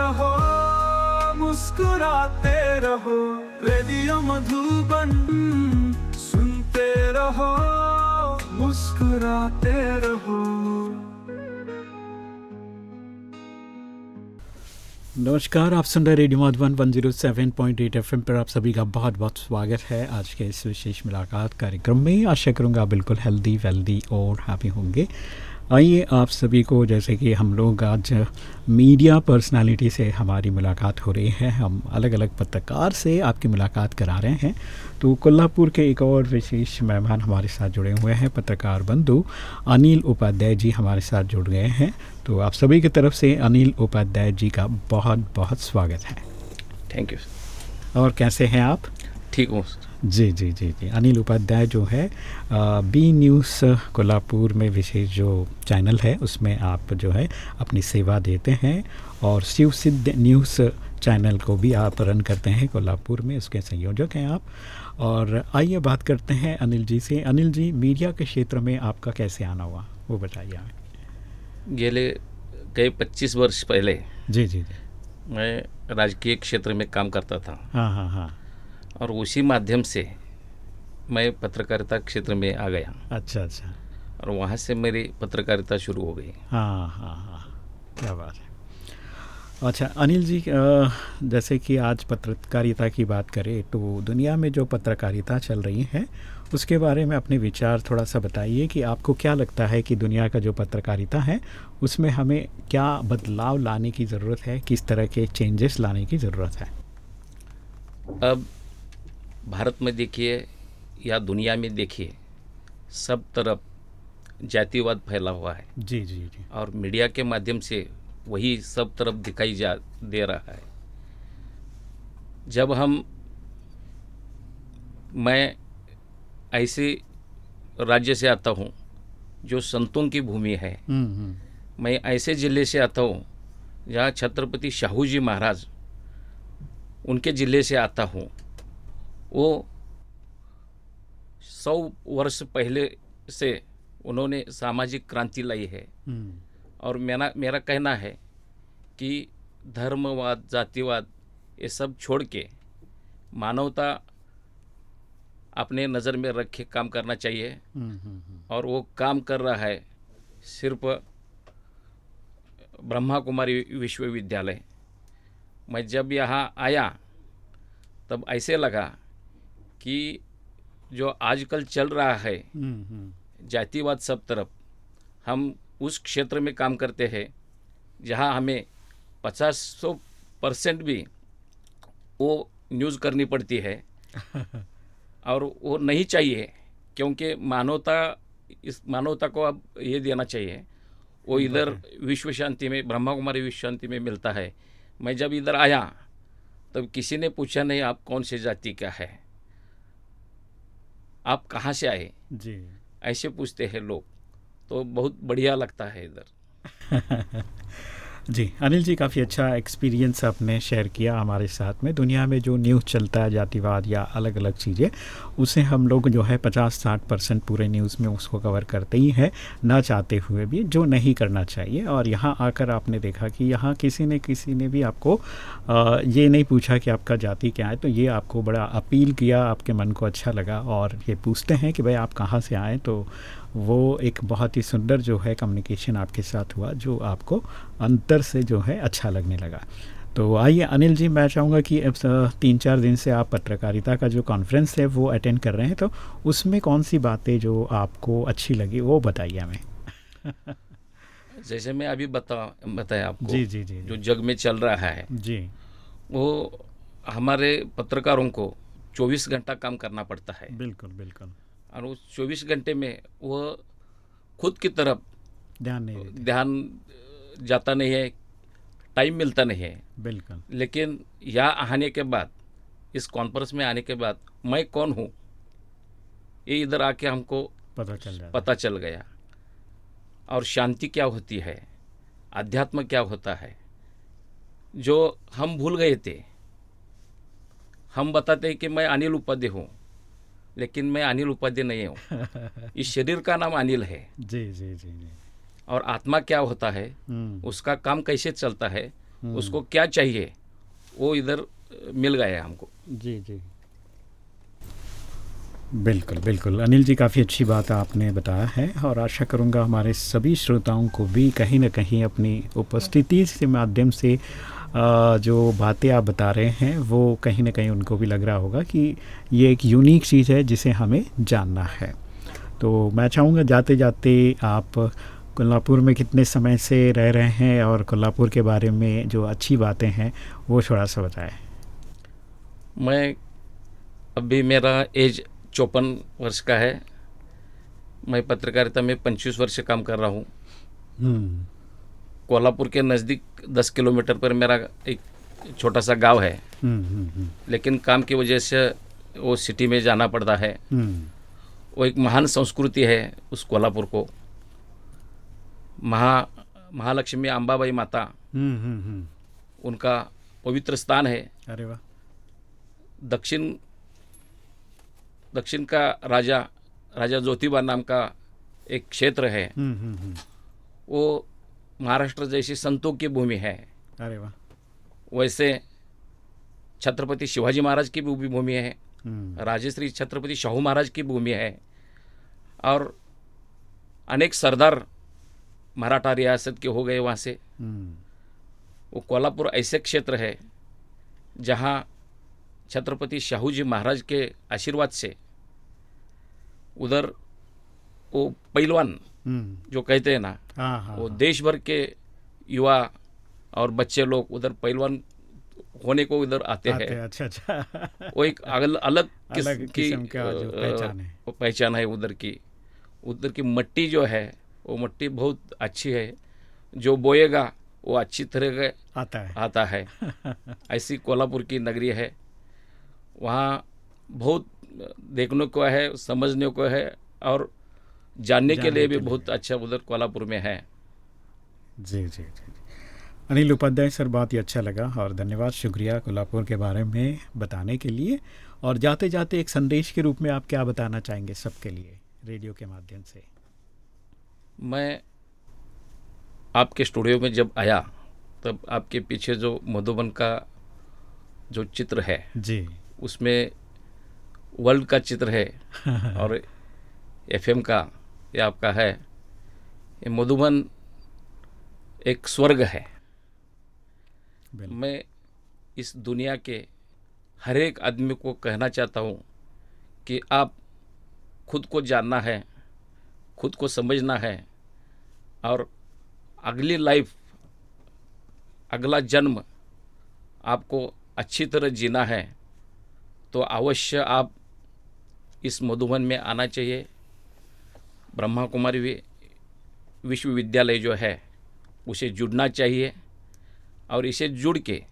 रहो, मुस्कुराते रहो, रेडियो मधुबन सुनते रहो, मुस्कुराते रहो। नमस्कार, आप सुन रहे radio Madhuban one zero seven point eight FM पर आप सभी का बहुत बहुत स्वागत है आज के इस विशेष मुलाकात कार्यक्रम में। आशा करूँगा बिल्कुल हेल्दी वेल्दी और हैप्पी होंगे। आइए आप सभी को जैसे कि हम लोग आज मीडिया पर्सनालिटी से हमारी मुलाकात हो रही है। हम अलग अलग पत्रकार से आपकी मुलाकात करा रहे हैं। तो कोल्हापुर के एक और विशेष मेहमान हमारे साथ जुड़े हुए हैं पत्रकार बंधु अनिल उपाध्याय जी हमारे साथ जुड़ गए हैं। तो आप सभी की तरफ़ से अनिल उपाध्याय जी का बहुत बहुत स्वागत है। थैंक यू और कैसे हैं आप? ठीक हूँ जी जी जी जी। अनिल उपाध्याय जो है बी न्यूज़ कोल्हापुर में विशेष जो चैनल है उसमें आप जो है अपनी सेवा देते हैं और शिव सिद्ध न्यूज़ चैनल को भी आप रन करते हैं कोल्हापुर में उसके संयोजक हैं आप। और आइए बात करते हैं अनिल जी से। अनिल जी मीडिया के क्षेत्र में आपका कैसे आना हुआ वो बताइए हमें गेले कई 25 वर्ष पहले जी जी जी। मैं राजकीय क्षेत्र में काम करता था। हाँ हाँ हाँ। और उसी माध्यम से मैं पत्रकारिता क्षेत्र में आ गया। अच्छा अच्छा। और वहाँ से मेरी पत्रकारिता शुरू हो गई। हाँ हाँ हाँ। क्या बात है। अच्छा अनिल जी जैसे कि आज पत्रकारिता की बात करें तो दुनिया में जो पत्रकारिता चल रही है उसके बारे में अपने विचार थोड़ा सा बताइए कि आपको क्या लगता है कि दुनिया का जो पत्रकारिता है उसमें हमें क्या बदलाव लाने की ज़रूरत है किस तरह के चेंजेस लाने की ज़रूरत है? अब भारत में देखिए या दुनिया में देखिए सब तरफ़ जातिवाद फैला हुआ है। जी जी जी। और मीडिया के माध्यम से वही सब तरफ़ दिखाई जा दे रहा है। जब हम मैं ऐसे राज्य से आता हूँ जो संतों की भूमि है हम्म, हम्म, मैं ऐसे ज़िले से आता हूँ जहाँ छत्रपति शाहू जी महाराज उनके ज़िले से आता हूँ वो सौ वर्ष पहले से उन्होंने सामाजिक क्रांति लाई है। हम्म, और मेरा मेरा कहना है कि धर्मवाद जातिवाद ये सब छोड़ के मानवता अपने नज़र में रख के काम करना चाहिए। हम्म, हम्म, और वो काम कर रहा है सिर्फ़ ब्रह्मा कुमारी विश्वविद्यालय। मैं जब यहाँ आया तब ऐसे लगा कि जो आजकल चल रहा है हम्म, हम्म, जातिवाद सब तरफ़ हम उस क्षेत्र में काम करते हैं जहाँ हमें पचास सौ परसेंट भी वो न्यूज़ करनी पड़ती है। और वो नहीं चाहिए क्योंकि मानवता इस मानवता को अब ये देना चाहिए। वो इधर विश्व शांति में ब्रह्मा कुमारी विश्व शांति में मिलता है। मैं जब इधर आया तब किसी ने पूछा नहीं आप कौन से जाति का है? आप कहाँ से आए? जी। ऐसे पूछते हैं लोग तो बहुत बढ़िया लगता है इधर। जी अनिल जी काफ़ी अच्छा एक्सपीरियंस आपने शेयर किया हमारे साथ में। दुनिया में जो न्यूज़ चलता है जातिवाद या अलग अलग चीज़ें उसे हम लोग जो है पचास साठ परसेंट पूरे न्यूज़ में उसको कवर करते ही हैं ना चाहते हुए भी जो नहीं करना चाहिए। और यहाँ आकर आपने देखा कि यहाँ किसी ने किसी ने भी आपको अ, ये नहीं पूछा कि आपका जाति क्या है तो ये आपको बड़ा अपील किया आपके मन को अच्छा लगा। और ये पूछते हैं कि भाई आप कहाँ से आए तो वो एक बहुत ही सुंदर जो है कम्युनिकेशन आपके साथ हुआ जो आपको अंतर से जो है अच्छा लगने लगा। तो आइए अनिल जी मैं चाहूँगा कि अब तीन चार दिन से आप पत्रकारिता का जो कॉन्फ्रेंस है वो अटेंड कर रहे हैं तो उसमें कौन सी बातें जो आपको अच्छी लगी वो बताइए हमें। जैसे मैं अभी बता बताया आपको जी जी जी जो जग में चल रहा है जी। वो हमारे पत्रकारों को 24 घंटा काम करना पड़ता है। बिल्कुल बिल्कुल। और उस 24 घंटे में वो खुद की तरफ़ ध्यान नहीं ध्यान जाता नहीं है टाइम मिलता नहीं है। बिल्कुल। लेकिन यहाँ आने के बाद इस कॉन्फ्रेंस में आने के बाद मैं कौन हूँ? ये इधर आके हमको पता चल जाता पता चल गया। और शांति क्या होती है? अध्यात्म क्या होता है? जो हम भूल गए थे हम बताते हैं कि मैं अनिल उपाध्याय हूँ। लेकिन मैं अनिल उपाध्याय नहीं हूँ। इस शरीर का नाम अनिल है। जी जी जी जी। और आत्मा क्या होता है हम्म, उसका काम कैसे चलता है हम्म। उसको क्या चाहिए वो इधर मिल गया है हमको। जी जी। बिल्कुल बिल्कुल। अनिल जी काफ़ी अच्छी बात आपने बताया है और आशा करूँगा हमारे सभी श्रोताओं को भी कहीं ना कहीं अपनी उपस्थिति के माध्यम से जो बातें आप बता रहे हैं वो कहीं ना कहीं उनको भी लग रहा होगा कि ये एक यूनिक चीज़ है जिसे हमें जानना है। तो मैं चाहूँगा जाते जाते आप कोल्हापुर में कितने समय से रह रहे हैं और कोल्हापुर के बारे में जो अच्छी बातें हैं वो थोड़ा सा बताएँ। मैं अभी मेरा एज चौपन वर्ष का है। मैं पत्रकारिता में पंचवीस वर्ष काम कर रहा हूँ। हम्म, कोल्हापुर के नज़दीक दस किलोमीटर पर मेरा एक छोटा सा गाँव है। हम्म, हम्म, हम्म, लेकिन काम की वजह से वो सिटी में जाना पड़ता है। वो एक महान संस्कृति है उस कोल्हापुर को। महा महालक्ष्मी अंबाबाई माता। उनका पवित्र स्थान है। अरे वाह। दक्षिण दक्षिण का राजा राजा ज्योतिबा नाम का एक क्षेत्र है। वो महाराष्ट्र जैसी संतों की भूमि है। अरे वाह। वैसे छत्रपति शिवाजी महाराज की भी भूमि है। हम्म, राजश्री छत्रपति शाहू महाराज की भूमि है। और अनेक सरदार मराठा रियासत के हो गए वहाँ से। हम्म, वो कोल्हापुर ऐसे क्षेत्र है जहाँ छत्रपति शाहू जी महाराज के आशीर्वाद से उधर वो पहलवान। जो कहते हैं ना हाँ हाँ वो हाँ। देश भर के युवा और बच्चे लोग उधर पहलवान होने को इधर आते आते हैं अच्छा अच्छा। वो एक अगल, अलग किस, अलग की जो पहचान है। पहचान है उधर की। उधर की मट्टी जो है वो मट्टी बहुत अच्छी है। जो बोएगा वो अच्छी तरह का आता है। आता है। ऐसी कोल्हापुर की नगरी है। वहाँ बहुत देखने को है समझने को है और जानने के लिए भी बहुत अच्छा उधर कोल्हापुर में है। जी जी जी जी। अनिल उपाध्याय सर बहुत ही अच्छा लगा और धन्यवाद। शुक्रिया कोल्हापुर के बारे में बताने के लिए। और जाते जाते एक संदेश के रूप में आप क्या बताना चाहेंगे सबके लिए रेडियो के माध्यम से? मैं आपके स्टूडियो में जब आया तब आपके पीछे जो मधुबन का जो चित्र है जी। उसमें वर्ल्ड का चित्र है और एफएम का। ये आपका है। ये मधुबन एक स्वर्ग है। मैं इस दुनिया के हर एक आदमी को कहना चाहता हूँ कि आप खुद को जानना है खुद को समझना है और अगली लाइफ अगला जन्म आपको अच्छी तरह जीना है तो अवश्य आप इस मधुबन में आना चाहिए। ब्रह्मा कुमारी विश्वविद्यालय जो है, उसे जुड़ना चाहिए और इसे जुड़ के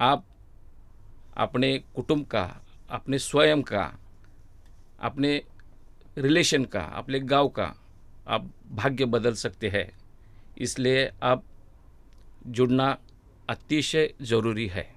आप अपने कुटुंब का, अपने स्वयं का, अपने रिलेशन का, अपने गाँव का आप भाग्य बदल सकते हैं। इसलिए आप जुड़ना अतिशय ज़रूरी है।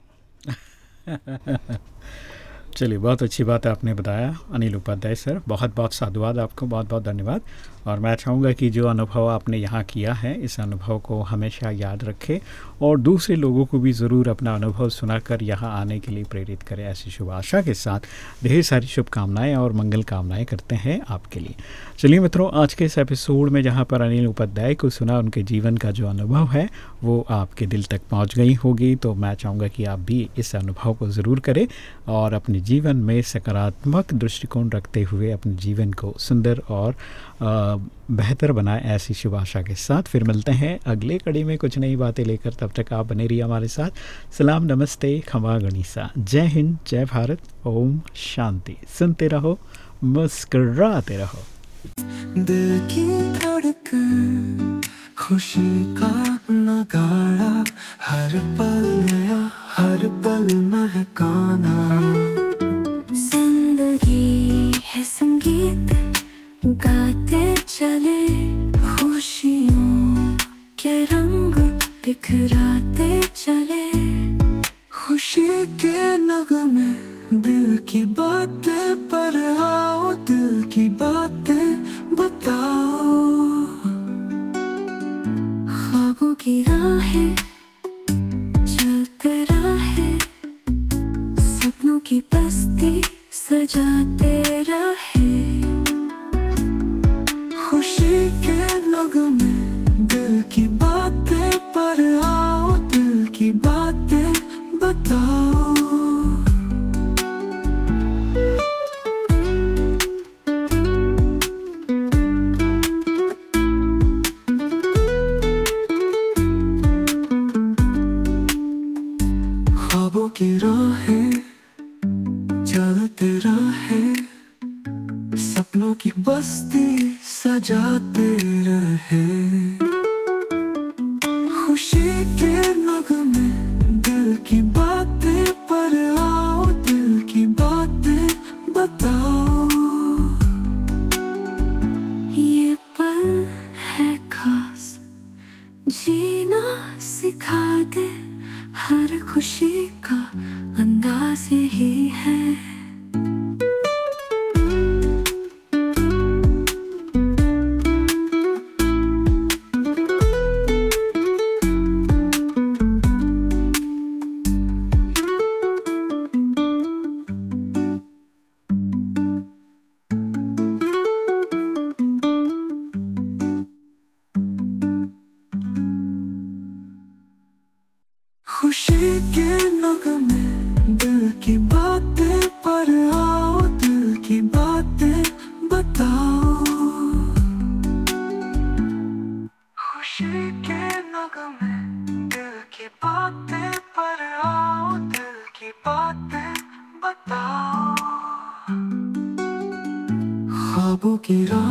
चलिए, बहुत अच्छी बात आपने बताया। अनिल उपाध्याय सर बहुत बहुत साधुवाद आपको बहुत बहुत धन्यवाद। और मैं चाहूँगा कि जो अनुभव आपने यहाँ किया है, इस अनुभव को हमेशा याद रखें और दूसरे लोगों को भी ज़रूर अपना अनुभव सुनाकर यहाँ आने के लिए प्रेरित करें। ऐसी शुभ आशा के साथ ढेर सारी शुभकामनाएँ और मंगल कामनाएँ करते हैं आपके लिए। चलिए मित्रों, आज के इस एपिसोड में जहाँ पर अनिल उपाध्याय को सुना उनके जीवन का जो अनुभव है, वो आपके दिल तक पहुँच गई होगी। तो मैं चाहूँगा कि आप भी इस अनुभव को ज़रूर करें और अपने जीवन में सकारात्मक दृष्टिकोण रखते हुए अपने जीवन को सुंदर और बेहतर बनाए ऐसी शुभ आशा के साथ। फिर मिलते हैं अगले कड़ी में कुछ नई बातें लेकर। तब तक आप बने रहिए हमारे साथ। सलाम नमस्ते खमा गणिसा जय हिंद जय भारत। ओम शांति। सुनते रहो मुस्कराते रहो। दिल की धड़कन खुशी का नगाड़ा हर पल नया हर पल महकाना। ज़िंदगी है संगीत। गाते चले खुशियों के रंग बिखराते चले। खुशी के नगमे दिल की बातें पर आओ, दिल की बातें बताओ। ख्वाबों की राहें चलते रहे, सपनों की बस्ती सजाते रहे। खुशी के नगमे दिल की बातें पर बातें बताओ। ख्वाबों की राहें